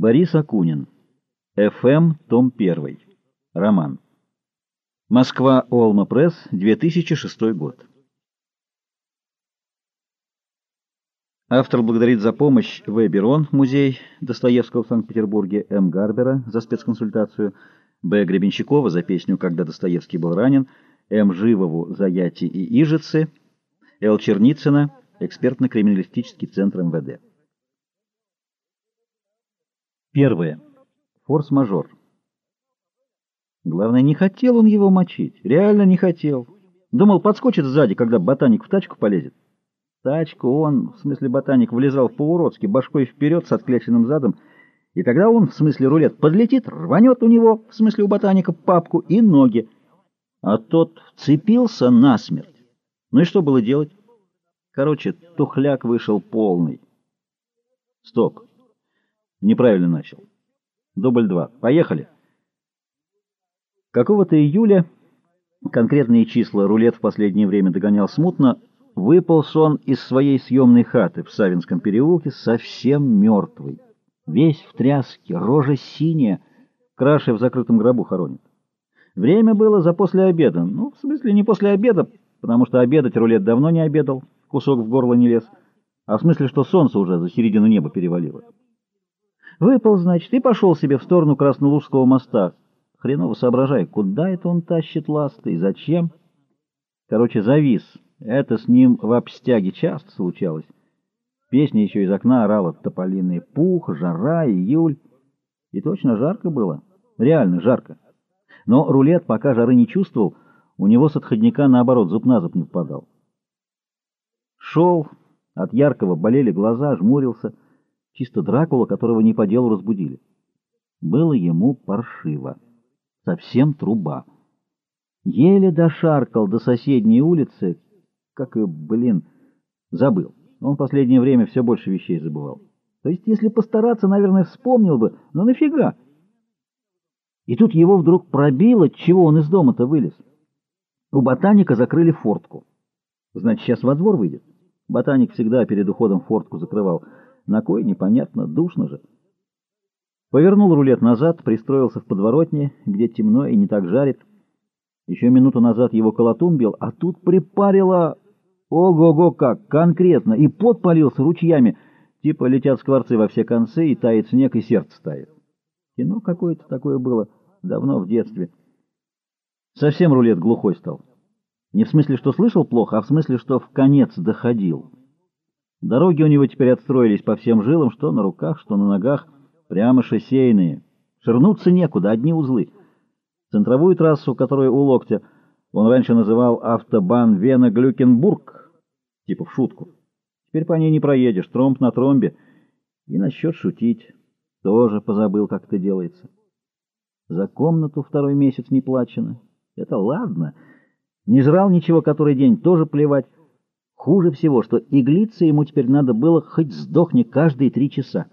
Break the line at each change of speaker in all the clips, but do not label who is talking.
Борис Акунин. ФМ, том 1. Роман. Москва, Олма Пресс, 2006 год. Автор благодарит за помощь В. Бирон, музей Достоевского в Санкт-Петербурге, М. Гарбера за спецконсультацию, Б. Гребенщикова за песню «Когда Достоевский был ранен», М. Живову за Яти и Ижицы, Л. Черницына, экспертно-криминалистический центр МВД. Первое. Форс-мажор. Главное, не хотел он его мочить. Реально не хотел. Думал, подскочит сзади, когда ботаник в тачку полезет. Тачку он, в смысле ботаник, влезал по-уродски, башкой вперед с откляченным задом, и тогда он, в смысле рулет, подлетит, рванет у него, в смысле у ботаника, папку и ноги. А тот вцепился насмерть. Ну и что было делать? Короче, тухляк вышел полный. Стоп. Неправильно начал. Дубль два. Поехали. Какого-то июля, конкретные числа рулет в последнее время догонял смутно, выполз он из своей съемной хаты в Савинском переулке совсем мертвый. Весь в тряске, рожа синяя, краши в закрытом гробу хоронит. Время было за после обеда. Ну, в смысле, не после обеда, потому что обедать рулет давно не обедал, кусок в горло не лез, а в смысле, что солнце уже за середину неба перевалило. Выпал, значит, и пошел себе в сторону Краснолужского моста. Хреново соображай, куда это он тащит ласты и зачем. Короче, завис. Это с ним в обстяге часто случалось. Песня еще из окна орала тополиный пух, жара, июль. И точно жарко было. Реально жарко. Но рулет, пока жары не чувствовал, у него с отходника, наоборот, зуб на зуб не впадал. Шел, от яркого болели глаза, жмурился — чисто Дракула, которого не по делу разбудили. Было ему паршиво. Совсем труба. Еле дошаркал до соседней улицы, как и, блин, забыл. Он в последнее время все больше вещей забывал. То есть, если постараться, наверное, вспомнил бы, но нафига? И тут его вдруг пробило, чего он из дома-то вылез. У ботаника закрыли фортку. Значит, сейчас во двор выйдет. Ботаник всегда перед уходом фортку закрывал. На кой, непонятно, душно же. Повернул рулет назад, пристроился в подворотне, где темно и не так жарит. Еще минуту назад его колотун бил, а тут припарило... Ого-го как, конкретно, и пот полился ручьями. Типа летят скворцы во все концы, и тает снег, и сердце тает. Кино какое-то такое было, давно в детстве. Совсем рулет глухой стал. Не в смысле, что слышал плохо, а в смысле, что в конец доходил. Дороги у него теперь отстроились по всем жилам, что на руках, что на ногах, прямо шоссейные. Ширнуться некуда, одни узлы. Центровую трассу, которая у локтя, он раньше называл автобан Вена-Глюкенбург, типа в шутку. Теперь по ней не проедешь, тромб на тромбе. И насчет шутить тоже позабыл, как это делается. За комнату второй месяц не плачено. Это ладно. Не жрал ничего который день, тоже плевать. Хуже всего, что иглиться ему теперь надо было хоть сдохни каждые три часа.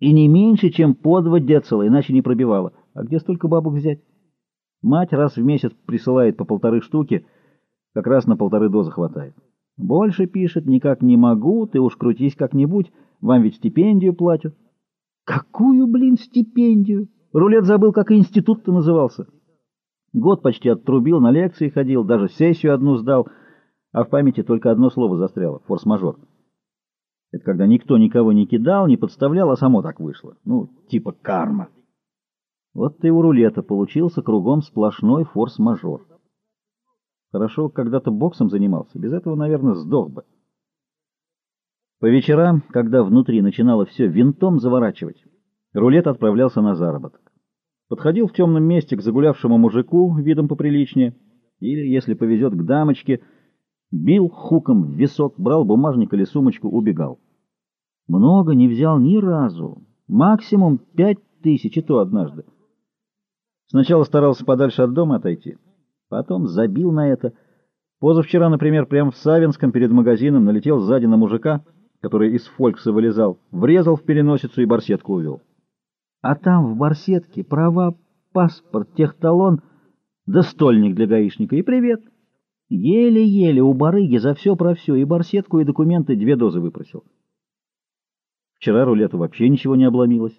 И не меньше, чем по два децела, иначе не пробивало. А где столько бабок взять? Мать раз в месяц присылает по полторы штуки, как раз на полторы дозы хватает. Больше пишет, никак не могу, ты уж крутись как-нибудь, вам ведь стипендию платят. Какую, блин, стипендию? Рулет забыл, как институт-то назывался. Год почти оттрубил, на лекции ходил, даже сессию одну сдал — а в памяти только одно слово застряло — форс-мажор. Это когда никто никого не кидал, не подставлял, а само так вышло. Ну, типа карма. Вот ты у рулета получился кругом сплошной форс-мажор. Хорошо, когда-то боксом занимался, без этого, наверное, сдох бы. По вечерам, когда внутри начинало все винтом заворачивать, рулет отправлялся на заработок. Подходил в темном месте к загулявшему мужику, видом поприличнее, или, если повезет, к дамочке — Бил хуком в висок, брал бумажник или сумочку, убегал. Много не взял ни разу. Максимум пять тысяч, и то однажды. Сначала старался подальше от дома отойти. Потом забил на это. Позавчера, например, прямо в Савинском перед магазином налетел сзади на мужика, который из фолькса вылезал, врезал в переносицу и барсетку увел. А там в барсетке права, паспорт, техталон, да для гаишника и привет. Еле-еле у барыги за все про все, и барсетку, и документы две дозы выпросил. Вчера рулету вообще ничего не обломилось.